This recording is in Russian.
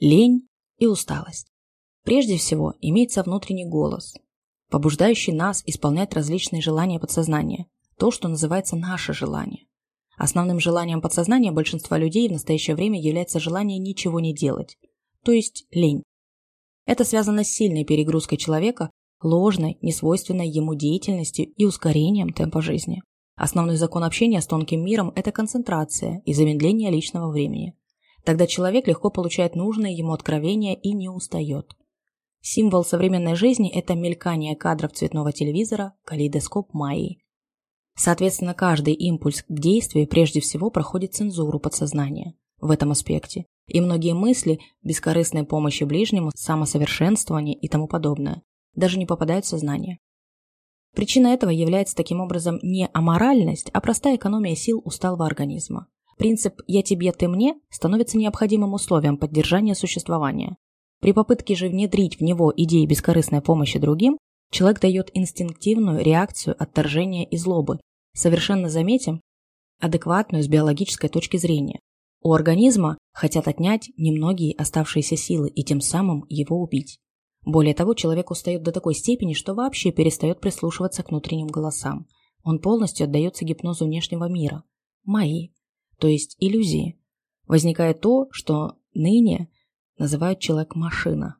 лень и усталость. Прежде всего, имеется внутренний голос, побуждающий нас исполнять различные желания подсознания, то, что называется наше желание. Основным желанием подсознания большинства людей в настоящее время является желание ничего не делать, то есть лень. Это связано с сильной перегрузкой человека, ложной, несвойственной ему деятельностью и ускорением темпа жизни. Основной закон общения с тонким миром – это концентрация и замедление личного времени. Тогда человек легко получает нужные ему откровения и не устает. Символ современной жизни – это мелькание кадров цветного телевизора, калейдоскоп Майи. Соответственно, каждый импульс к действию прежде всего проходит цензуру подсознания в этом аспекте. И многие мысли, бескорыстной помощи ближнему, самосовершенствование и тому подобное, даже не попадают в сознание. Причина этого является таким образом не аморальность, а простая экономия сил усталого организма. Принцип «я тебе, ты мне» становится необходимым условием поддержания существования. При попытке же внедрить в него идеи бескорыстной помощи другим, человек дает инстинктивную реакцию отторжения и злобы, совершенно заметим, адекватную с биологической точки зрения. У организма хотят отнять немногие оставшиеся силы и тем самым его убить. Более того, человек устает до такой степени, что вообще перестает прислушиваться к внутренним голосам. Он полностью отдается гипнозу внешнего мира. Мои. То есть иллюзии. Возникает то, что ныне называют человек-машина.